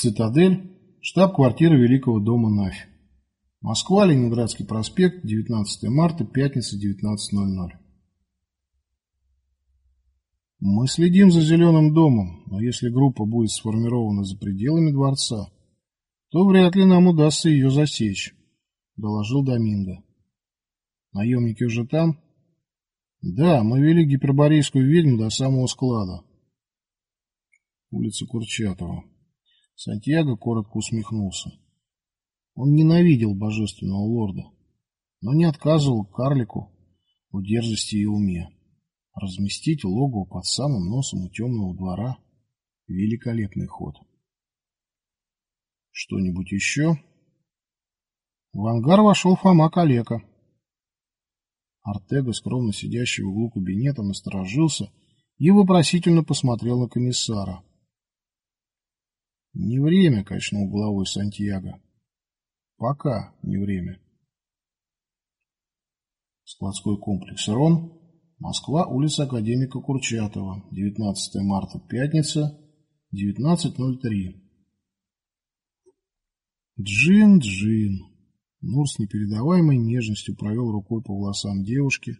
Цитадель, штаб-квартира Великого дома Нафь. Москва, Ленинградский проспект, 19 марта, пятница, 19.00. Мы следим за Зеленым домом, но если группа будет сформирована за пределами дворца, то вряд ли нам удастся ее засечь, доложил Доминго. Наемники уже там? Да, мы вели гиперборейскую ведьму до самого склада. Улица Курчатова. Сантьяго коротко усмехнулся. Он ненавидел божественного лорда, но не отказывал карлику в дерзости и уме. Разместить логово под самым носом у темного двора — великолепный ход. Что-нибудь еще? В ангар вошел Фома Калека. Артега, скромно сидящий в углу кабинета, насторожился и вопросительно посмотрел на комиссара. Не время, качнул головой Сантьяго. Пока не время. Складской комплекс «Рон», Москва, улица Академика Курчатова, 19 марта, пятница, 19.03. Джин, Джин. Нур с непередаваемой нежностью провел рукой по волосам девушки,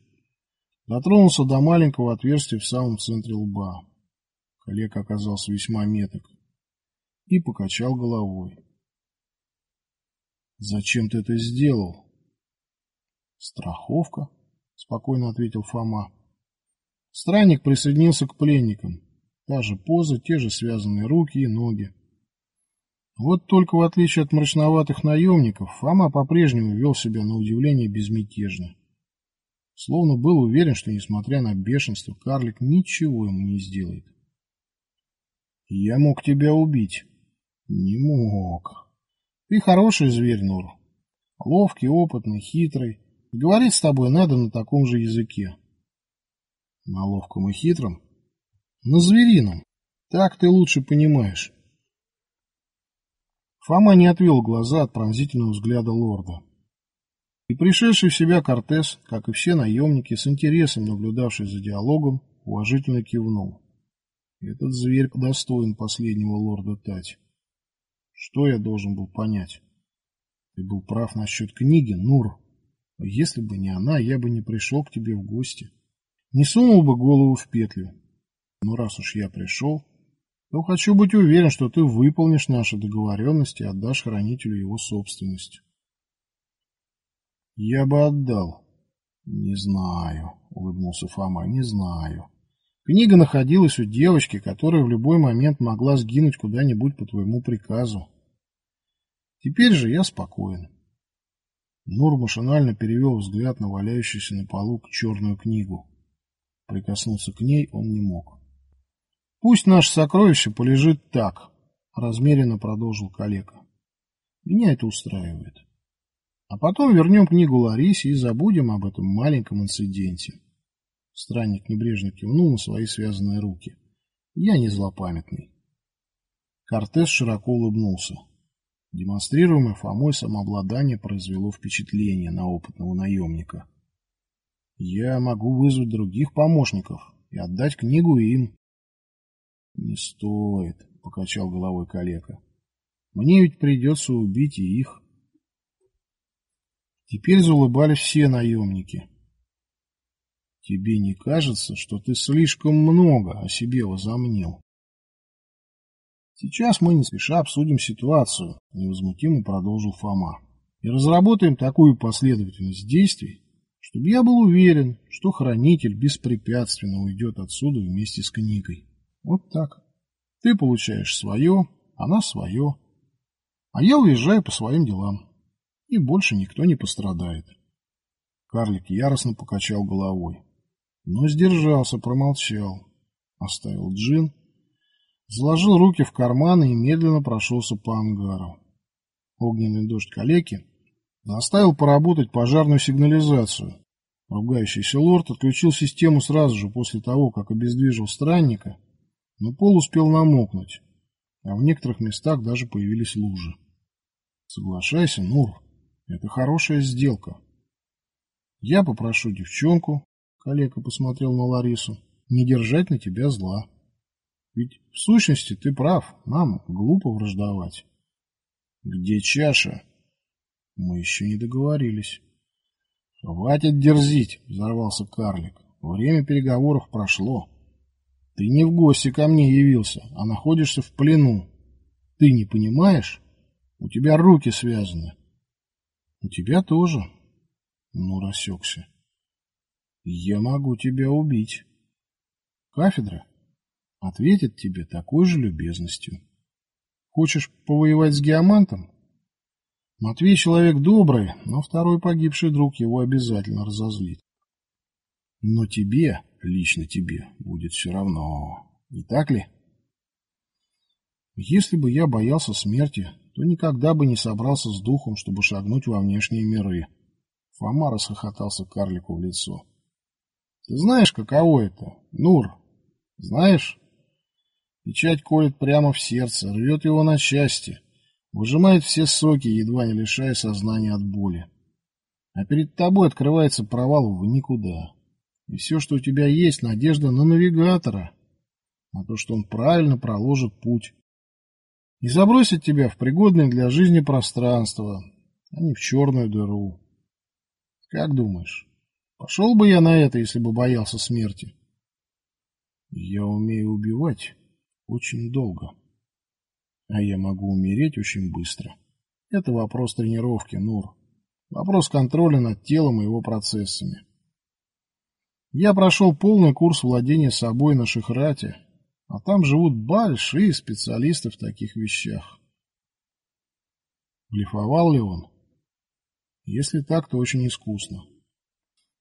дотронулся до маленького отверстия в самом центре лба. Коллег оказался весьма меток и покачал головой. «Зачем ты это сделал?» «Страховка», — спокойно ответил Фома. Странник присоединился к пленникам. Та же поза, те же связанные руки и ноги. Вот только в отличие от мрачноватых наемников, Фома по-прежнему вел себя на удивление безмятежно. Словно был уверен, что, несмотря на бешенство, карлик ничего ему не сделает. «Я мог тебя убить», не мог. Ты хороший зверь, Нур. Ловкий, опытный, хитрый. говорить с тобой надо на таком же языке. На ловком и хитром? На зверином. Так ты лучше понимаешь. Фома не отвел глаза от пронзительного взгляда лорда. И пришедший в себя Кортес, как и все наемники, с интересом наблюдавший за диалогом, уважительно кивнул. Этот зверь достоин последнего лорда Тать. Что я должен был понять? Ты был прав насчет книги, Нур. Если бы не она, я бы не пришел к тебе в гости. Не сунул бы голову в петлю. Но раз уж я пришел, то хочу быть уверен, что ты выполнишь наши договоренности и отдашь хранителю его собственность. Я бы отдал. Не знаю, улыбнулся Фома, не знаю. Книга находилась у девочки, которая в любой момент могла сгинуть куда-нибудь по твоему приказу. Теперь же я спокоен. Нур машинально перевел взгляд на валяющуюся на полу черную книгу. Прикоснуться к ней он не мог. «Пусть наше сокровище полежит так», — размеренно продолжил калека. «Меня это устраивает. А потом вернем книгу Ларисе и забудем об этом маленьком инциденте». Странник небрежно кивнул на свои связанные руки. Я не злопамятный. Кортес широко улыбнулся. Демонстрируемое Фомой самообладание произвело впечатление на опытного наемника. Я могу вызвать других помощников и отдать книгу им. Не стоит, покачал головой калека. Мне ведь придется убить и их. Теперь заулыбались все наемники. Тебе не кажется, что ты слишком много о себе возомнил? Сейчас мы не спеша обсудим ситуацию, невозмутимо продолжил Фома, и разработаем такую последовательность действий, чтобы я был уверен, что хранитель беспрепятственно уйдет отсюда вместе с книгой. Вот так. Ты получаешь свое, она свое, а я уезжаю по своим делам, и больше никто не пострадает. Карлик яростно покачал головой но сдержался, промолчал. Оставил джин, заложил руки в карманы и медленно прошелся по ангару. Огненный дождь калеки заставил поработать пожарную сигнализацию. Ругающийся лорд отключил систему сразу же после того, как обездвижил странника, но пол успел намокнуть, а в некоторых местах даже появились лужи. Соглашайся, Нур, это хорошая сделка. Я попрошу девчонку, Калека посмотрел на Ларису. Не держать на тебя зла. Ведь в сущности ты прав, нам глупо враждовать. Где чаша? Мы еще не договорились. Хватит дерзить, взорвался карлик. Время переговоров прошло. Ты не в гости ко мне явился, а находишься в плену. Ты не понимаешь? У тебя руки связаны. У тебя тоже. Ну, рассекся. Я могу тебя убить. Кафедра ответит тебе такой же любезностью. Хочешь повоевать с геомантом? Матвей человек добрый, но второй погибший друг его обязательно разозлит. Но тебе, лично тебе, будет все равно. Не так ли? Если бы я боялся смерти, то никогда бы не собрался с духом, чтобы шагнуть во внешние миры. Фома расхохотался карлику в лицо. Ты знаешь, каково это, Нур? Знаешь? Печать колет прямо в сердце, рвет его на части, выжимает все соки, едва не лишая сознания от боли. А перед тобой открывается провал в никуда. И все, что у тебя есть, надежда на навигатора, на то, что он правильно проложит путь. И забросит тебя в пригодное для жизни пространство, а не в черную дыру. Как думаешь, пошел бы я на это, если бы боялся смерти? Я умею убивать, очень долго. А я могу умереть очень быстро. Это вопрос тренировки, Нур. Вопрос контроля над телом и его процессами. Я прошел полный курс владения собой на Шихрате, а там живут большие специалисты в таких вещах. Блефовал ли он? Если так, то очень искусно.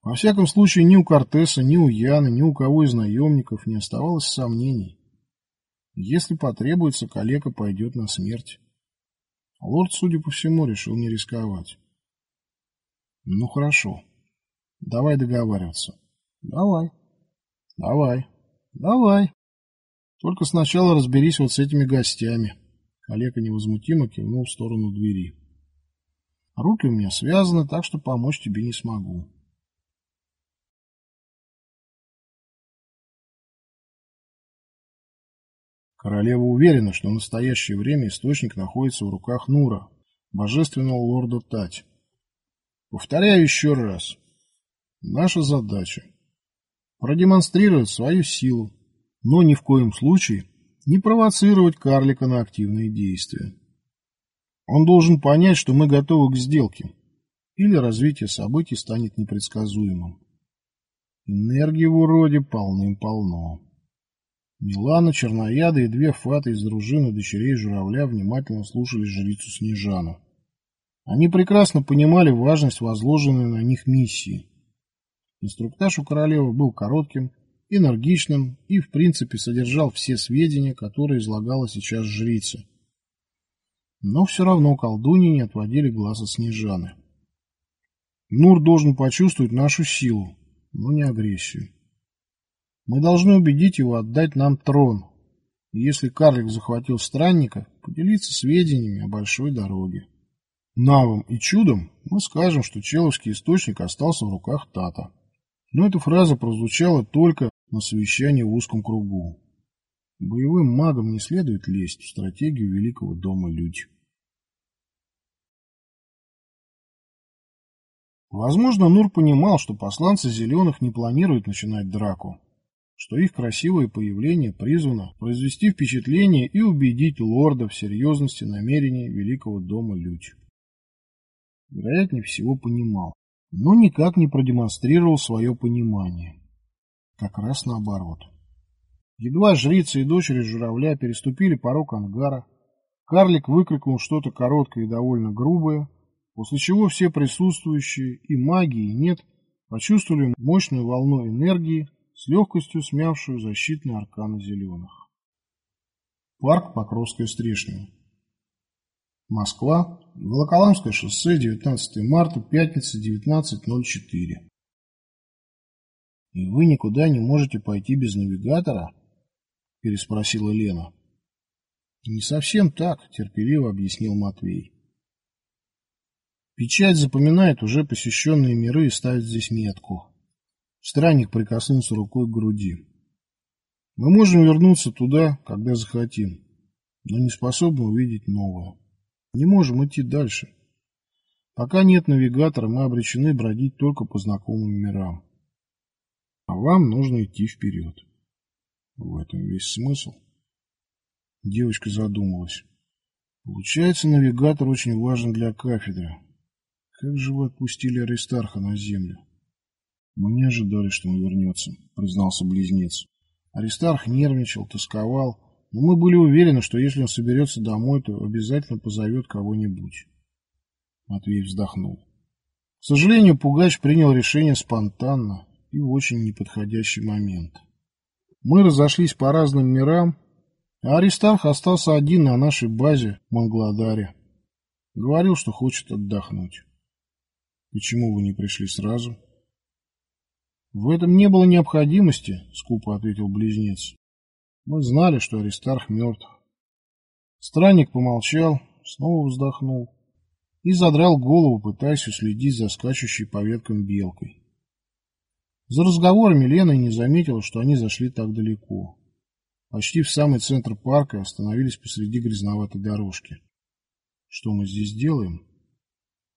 Во всяком случае, ни у Кортеса, ни у Яны, ни у кого из наемников не оставалось сомнений. Если потребуется, калека пойдет на смерть. Лорд, судя по всему, решил не рисковать. Ну, хорошо. Давай договариваться. Давай. Давай. Давай. Только сначала разберись вот с этими гостями. Калека невозмутимо кивнул в сторону двери. Руки у меня связаны, так что помочь тебе не смогу. Королева уверена, что в настоящее время источник находится в руках Нура, божественного лорда Тать. Повторяю еще раз. Наша задача – продемонстрировать свою силу, но ни в коем случае не провоцировать карлика на активные действия. Он должен понять, что мы готовы к сделке, или развитие событий станет непредсказуемым. Энергии в уроде полным-полно. Милана, Чернояда и две фаты из дружины дочерей журавля внимательно слушали жрицу Снежану. Они прекрасно понимали важность возложенной на них миссии. Инструктаж у королевы был коротким, энергичным и, в принципе, содержал все сведения, которые излагала сейчас жрица. Но все равно колдуньи не отводили глаз от Снежаны. Нур должен почувствовать нашу силу, но не агрессию. Мы должны убедить его отдать нам трон. И если карлик захватил странника, поделиться сведениями о большой дороге. Навом и чудом мы скажем, что Человский источник остался в руках Тата. Но эта фраза прозвучала только на совещании в узком кругу. Боевым магам не следует лезть в стратегию Великого дома Людь. Возможно, Нур понимал, что посланцы Зеленых не планируют начинать драку что их красивое появление призвано произвести впечатление и убедить лорда в серьезности намерений великого дома Люч. Вероятнее всего понимал, но никак не продемонстрировал свое понимание. Как раз наоборот. Едва жрица и дочери журавля переступили порог ангара, карлик выкрикнул что-то короткое и довольно грубое, после чего все присутствующие, и маги, и нет, почувствовали мощную волну энергии, с легкостью смявшую защитные арканы зеленых. Парк Покровская Стрешня. Москва, Волоколамское шоссе, 19 марта, пятница, 19.04. «И вы никуда не можете пойти без навигатора?» – переспросила Лена. «Не совсем так», – терпеливо объяснил Матвей. «Печать запоминает уже посещенные миры и ставит здесь метку. Странник прикоснулся рукой к груди. Мы можем вернуться туда, когда захотим, но не способны увидеть новое. Не можем идти дальше. Пока нет навигатора, мы обречены бродить только по знакомым мирам. А вам нужно идти вперед. В этом весь смысл. Девочка задумалась. Получается, навигатор очень важен для кафедры. Как же вы отпустили Аристарха на землю? Мы не ожидали, что он вернется, признался близнец. Аристарх нервничал, тосковал, но мы были уверены, что если он соберется домой, то обязательно позовет кого-нибудь. Матвей вздохнул. К сожалению, Пугач принял решение спонтанно и в очень неподходящий момент. Мы разошлись по разным мирам, а Аристарх остался один на нашей базе в Мангладаре. Говорил, что хочет отдохнуть. Почему вы не пришли сразу? В этом не было необходимости, скупо ответил близнец. Мы знали, что Аристарх мертв. Странник помолчал, снова вздохнул и задрал голову, пытаясь уследить за скачущей по веткам белкой. За разговорами Лена не заметила, что они зашли так далеко. Почти в самый центр парка остановились посреди грязноватой дорожки. Что мы здесь делаем?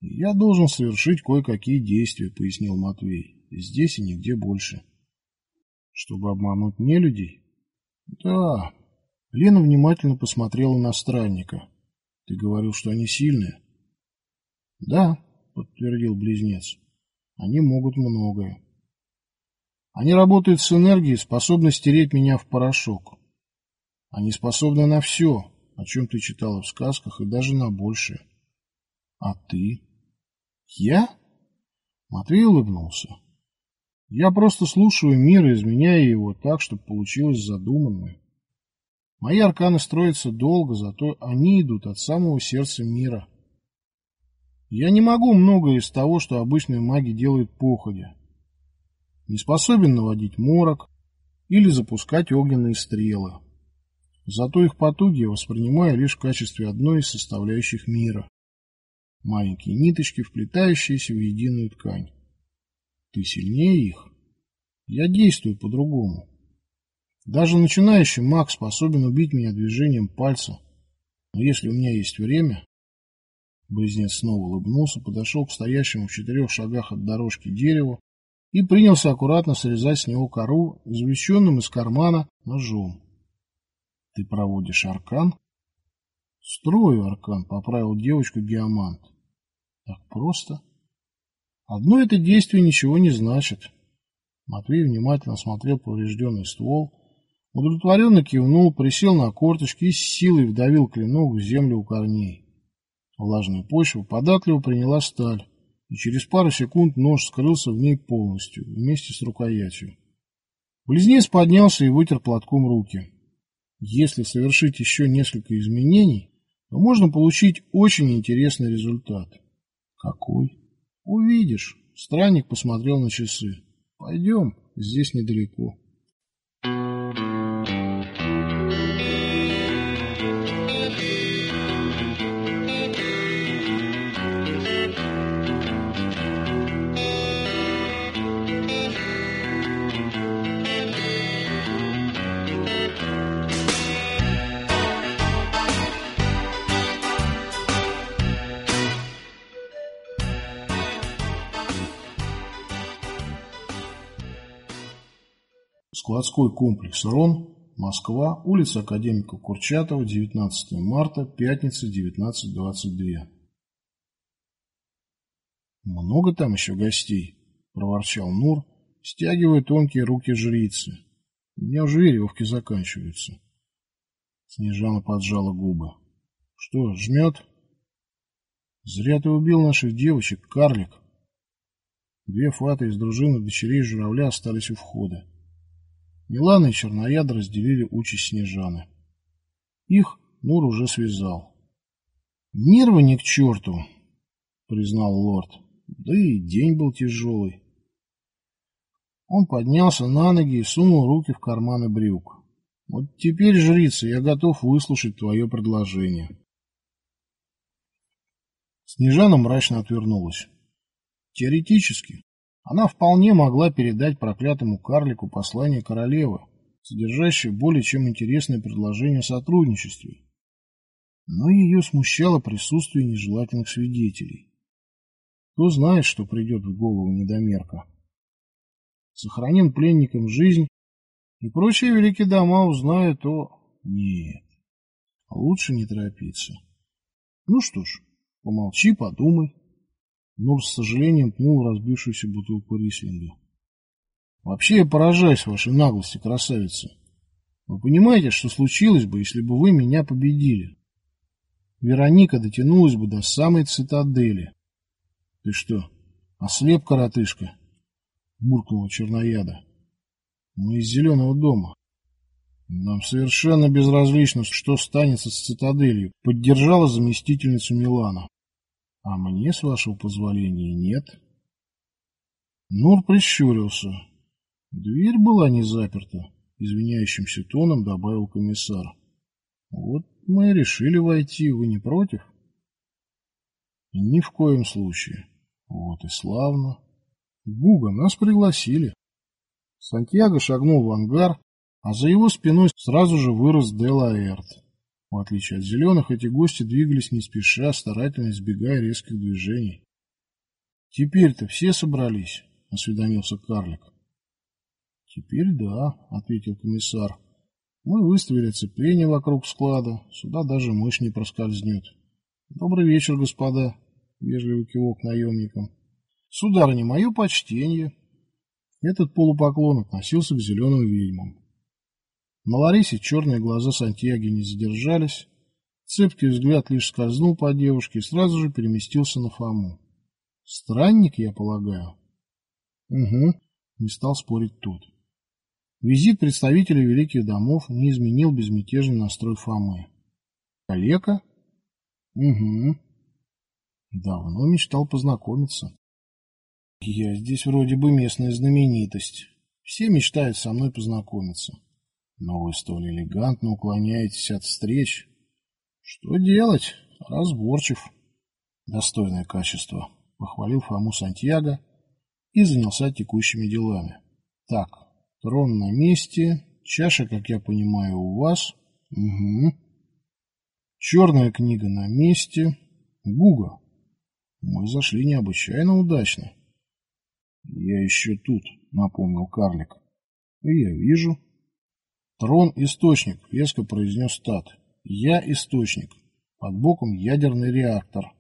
Я должен совершить кое-какие действия, пояснил Матвей. Здесь и нигде больше. Чтобы обмануть нелюдей? Да. Лена внимательно посмотрела на странника. Ты говорил, что они сильные? Да, подтвердил близнец. Они могут многое. Они работают с энергией, способны стереть меня в порошок. Они способны на все, о чем ты читала в сказках, и даже на большее. А ты? Я? Матвей улыбнулся. Я просто слушаю мир и изменяю его так, чтобы получилось задуманное. Мои арканы строятся долго, зато они идут от самого сердца мира. Я не могу многое из того, что обычные маги делают походя. Не способен наводить морок или запускать огненные стрелы. Зато их потуги я воспринимаю лишь в качестве одной из составляющих мира. Маленькие ниточки, вплетающиеся в единую ткань. Ты сильнее их? Я действую по-другому. Даже начинающий маг способен убить меня движением пальца. Но если у меня есть время... Близнец снова улыбнулся, подошел к стоящему в четырех шагах от дорожки дереву и принялся аккуратно срезать с него кору, извлеченным из кармана ножом. Ты проводишь аркан? Строю аркан, поправил девочку Геомант. Так просто? Одно это действие ничего не значит. Матвей внимательно смотрел поврежденный ствол, удовлетворенно кивнул, присел на корточки и с силой вдавил клинок в землю у корней. Влажная почва податливо приняла сталь, и через пару секунд нож скрылся в ней полностью, вместе с рукоятью. Близнец поднялся и вытер платком руки. Если совершить еще несколько изменений, то можно получить очень интересный результат. Какой? Увидишь. Странник посмотрел на часы. Пойдем, здесь недалеко. Складской комплекс «Рон», Москва, улица Академика Курчатова, 19 марта, пятница, 19.22. «Много там еще гостей?» – проворчал Нур, стягивая тонкие руки жрицы. «У меня уже веревки заканчиваются». Снежана поджала губы. «Что, жмет?» «Зря ты убил наших девочек, карлик». Две фаты из дружины дочерей журавля остались у входа. Милана и Чернояд разделили участь Снежаны. Их Нур уже связал. «Нервы не к черту», — признал лорд. «Да и день был тяжелый». Он поднялся на ноги и сунул руки в карманы брюк. «Вот теперь, жрица, я готов выслушать твое предложение». Снежана мрачно отвернулась. Теоретически, она вполне могла передать проклятому карлику послание королевы, содержащее более чем интересное предложение о сотрудничестве. Но ее смущало присутствие нежелательных свидетелей. Кто знает, что придет в голову недомерка. Сохранен пленникам жизнь, и прочие великие дома узнают о... Нет, лучше не торопиться. Ну что ж, помолчи, подумай. Нур с сожалением пнул разбившуюся бутылку рислинга. Вообще я поражаюсь вашей наглости, красавица. Вы понимаете, что случилось бы, если бы вы меня победили? Вероника дотянулась бы до самой цитадели. Ты что, ослеп, коротышка? Буркнула чернояда. Мы из зеленого дома. Нам совершенно безразлично, что станется с цитаделью, поддержала заместительницу Милана. А мне, с вашего позволения, нет. Нур прищурился. Дверь была не заперта, извиняющимся тоном добавил комиссар. Вот мы и решили войти, вы не против? Ни в коем случае. Вот и славно. Гуга, нас пригласили. Сантьяго шагнул в ангар, а за его спиной сразу же вырос Делаэрт. В отличие от зеленых, эти гости двигались не спеша, старательно избегая резких движений. «Теперь-то все собрались?» — осведомился карлик. «Теперь да», — ответил комиссар. «Мы выставили оцепление вокруг склада. Сюда даже мышь не проскользнет. Добрый вечер, господа», — вежливый кивок наемникам. «Сударыня, мое почтение». Этот полупоклон относился к зеленым ведьмам. На Ларисе черные глаза Сантьяги не задержались. Цепкий взгляд лишь скользнул по девушке и сразу же переместился на Фому. «Странник, я полагаю?» «Угу», — не стал спорить тут. Визит представителей великих домов не изменил безмятежный настрой Фомы. «Калека?» «Угу». Давно мечтал познакомиться. «Я здесь вроде бы местная знаменитость. Все мечтают со мной познакомиться». Но вы столь элегантно уклоняетесь от встреч. Что делать? Разборчив. Достойное качество. Похвалил Фому Сантьяго и занялся текущими делами. Так, трон на месте, чаша, как я понимаю, у вас. Угу. Черная книга на месте. Гуга. Мы зашли необычайно удачно. Я еще тут, напомнил карлик. И я вижу. «Трон – источник», – резко произнес Тат. «Я – источник. Под боком ядерный реактор.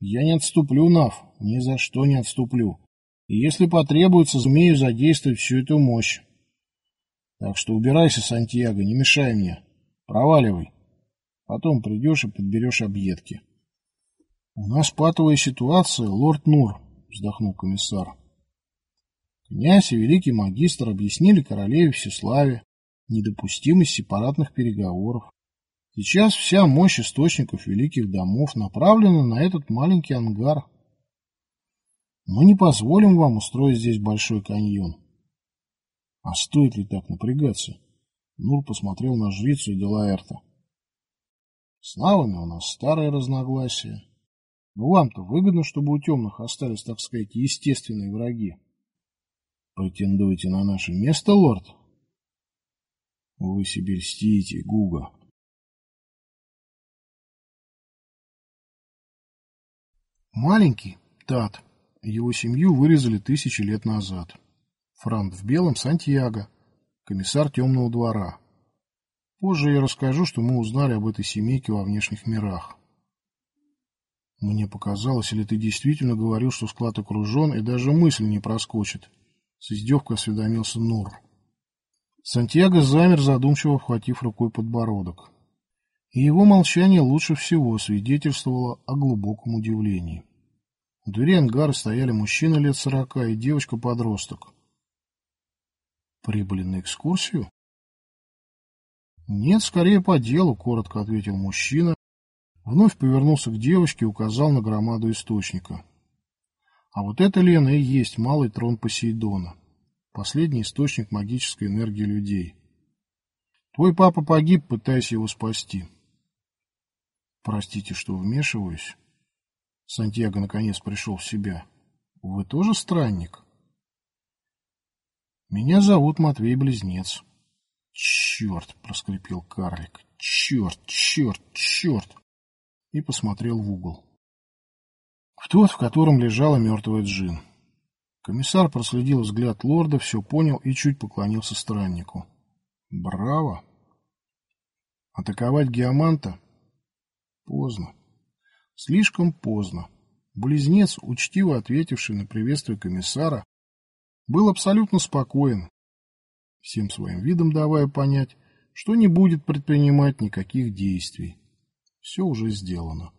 Я не отступлю, Нав, ни за что не отступлю. И если потребуется, сумею задействовать всю эту мощь. Так что убирайся, Сантьяго, не мешай мне. Проваливай. Потом придешь и подберешь объедки». «У нас патовая ситуация, лорд Нур», – вздохнул комиссар. Князь и великий магистр объяснили королеве Всеславе, недопустимость сепаратных переговоров. Сейчас вся мощь источников великих домов направлена на этот маленький ангар. Мы не позволим вам устроить здесь большой каньон. А стоит ли так напрягаться? Нур посмотрел на жрицу и Делаэрта. С навами у нас старые разногласия. Но вам-то выгодно, чтобы у темных остались, так сказать, естественные враги. Претендуете на наше место, лорд? Вы себе льстите, Гуга. Маленький Тат. Его семью вырезали тысячи лет назад. Франт в белом Сантьяго, комиссар темного двора. Позже я расскажу, что мы узнали об этой семейке во внешних мирах. Мне показалось, или ты действительно говорил, что склад окружен, и даже мысль не проскочит. С издевкой осведомился Нур. Сантьяго замер, задумчиво вхватив рукой подбородок. И его молчание лучше всего свидетельствовало о глубоком удивлении. У двери ангара стояли мужчина лет сорока и девочка-подросток. «Прибыли на экскурсию?» «Нет, скорее по делу», — коротко ответил мужчина. Вновь повернулся к девочке и указал на громаду источника. «А вот это, Лена, и есть малый трон Посейдона последний источник магической энергии людей. Твой папа погиб, пытаясь его спасти. Простите, что вмешиваюсь. Сантьяго наконец пришел в себя. Вы тоже странник? Меня зовут Матвей Близнец. «Черт!» — проскрипел карлик. «Черт, черт, черт!» И посмотрел в угол. В тот, в котором лежала мертвая Джин. Комиссар проследил взгляд лорда, все понял и чуть поклонился страннику. «Браво!» Атаковать Геоманта? Поздно. Слишком поздно. Близнец, учтиво ответивший на приветствие комиссара, был абсолютно спокоен, всем своим видом давая понять, что не будет предпринимать никаких действий. Все уже сделано.